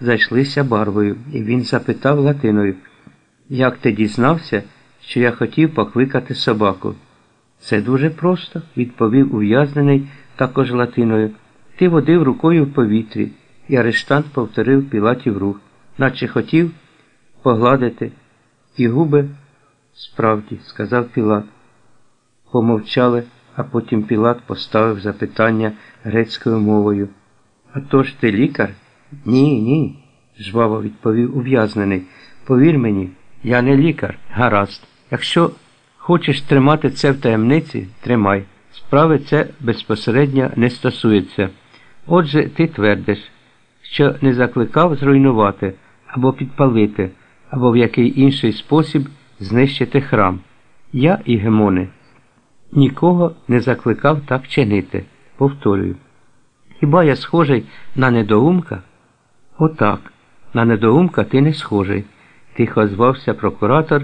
зайшлися барвою, і він запитав латиною, як ти дізнався, що я хотів покликати собаку? Це дуже просто, відповів ув'язнений також латиною. Ти водив рукою в повітрі, і арештант повторив Пілатів рух, наче хотів погладити. І губи справді, сказав Пілат. Помовчали, а потім Пілат поставив запитання грецькою мовою. А то ж ти лікар? Ні, ні, жваво відповів ув'язнений. Повір мені, я не лікар, гаразд. Якщо хочеш тримати це в таємниці, тримай. Справи це безпосередньо не стосується. Отже, ти твердиш, що не закликав зруйнувати або підпалити, або в який інший спосіб знищити храм. Я, Ігемоне, нікого не закликав так чинити. Повторюю. Хіба я схожий на недоумка? Отак, на недоумка ти не схожий, тихо звався прокуратор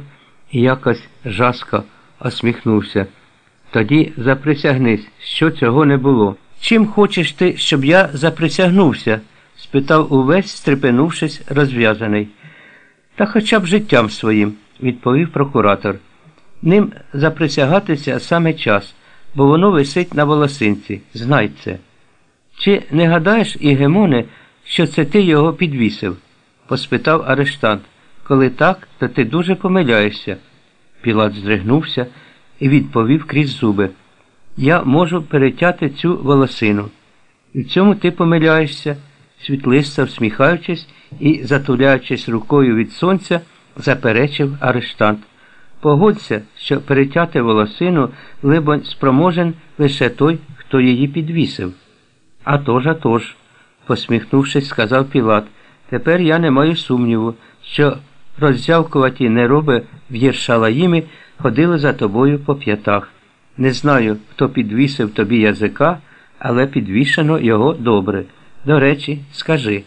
і якось жаско осміхнувся. Тоді заприсягнись, що цього не було. Чим хочеш ти, щоб я заприсягнувся? спитав увесь, стрепенувшись, розв'язаний. Та хоча б життям своїм, відповів прокуратор. Ним заприсягатися саме час, бо воно висить на волосинці. Знай це. Чи не гадаєш, Ігемоне, що це ти його підвісив? поспитав арештант. Коли так, то ти дуже помиляєшся. Пілат здригнувся і відповів крізь зуби. Я можу перетяти цю волосину. І в цьому ти помиляєшся, світлиста, всміхаючись і затуляючись рукою від сонця, заперечив арештант. Погодься, що перетяти волосину, либонь, спроможен лише той, хто її підвісив. «А тож, а тож», – посміхнувшись, сказав Пілат, тепер я не маю сумніву, що роззявкуваті нероби в Єршалаїмі ходили за тобою по п'ятах. Не знаю, хто підвісив тобі язика, але підвішено його добре. До речі, скажи,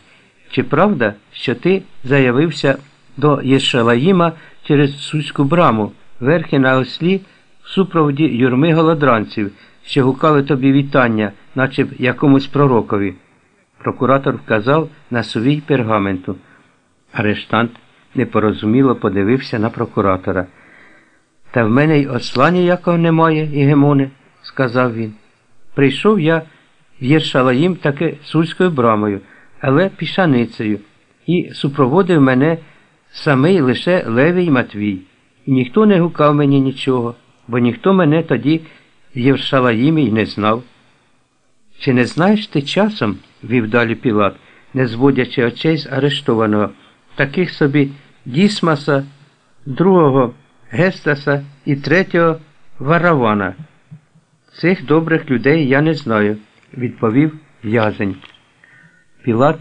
чи правда, що ти заявився до Єршалаїма через Суську браму, верхи на ослі в супроводі юрми голодранців, що гукали тобі вітання, наче якомусь пророкові? Прокуратор вказав на сувій пергаменту. Арештант непорозуміло подивився на прокуратора. Та в мене й осла ніякого немає, Ігемоне, сказав він. Прийшов я в Єршалаїм таки сульською брамою, але пішаницею, і супроводив мене самий лише Левій Матвій. І ніхто не гукав мені нічого, бо ніхто мене тоді в Єршалаїмі й не знав. Чи не знаєш ти часом, вів далі Пілат, не зводячи очей з арештованого, таких собі Дісмаса, другого Гестаса і третього Варавана? Цих добрих людей я не знаю, відповів в'язень. Пілат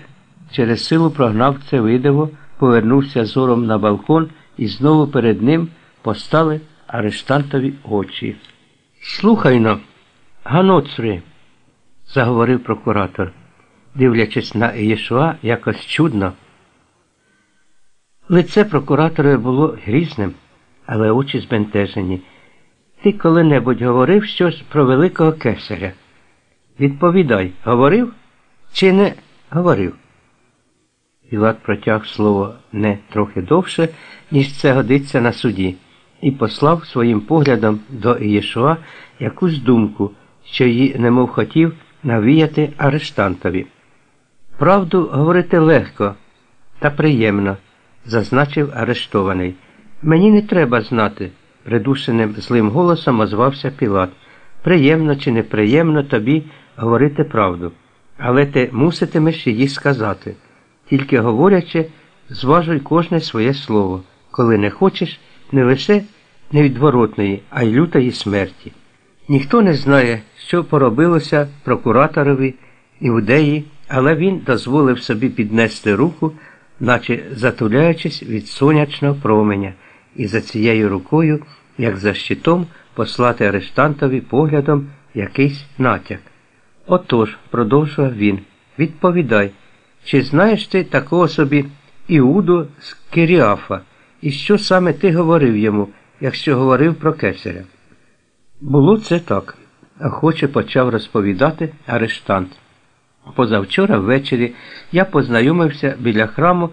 через силу прогнав це видиво, повернувся зором на балкон і знову перед ним постали арештантові очі. Слухайно, Ганоцри, заговорив прокуратор, дивлячись на Єшуа якось чудно. Лице прокуратора було грізним, але очі збентежені. Ти коли-небудь говорив щось про Великого кесаря? Відповідай, говорив чи не говорив? Пілат протяг слово не трохи довше, ніж це годиться на суді, і послав своїм поглядом до Ієшуа якусь думку, що її немов хотів навіяти арештантові. Правду говорити легко та приємно, зазначив арештований. Мені не треба знати, придушеним злим голосом озвався Пілат. Приємно чи неприємно тобі говорити правду, але ти муситимеш її сказати. Тільки говорячи, зважуй кожне своє слово, коли не хочеш не лише невідворотної, а й лютої смерті. Ніхто не знає, що поробилося прокураторові іудеї, але він дозволив собі піднести руку, наче затуляючись від сонячного променя, і за цією рукою, як за щитом, послати арештантові поглядом якийсь натяк. Отож, продовжував він, відповідай, чи знаєш ти такого собі Іуду з Киріафа, і що саме ти говорив йому, якщо говорив про кесаря? Було це так, охоче почав розповідати арештант. Позавчора ввечері я познайомився біля храму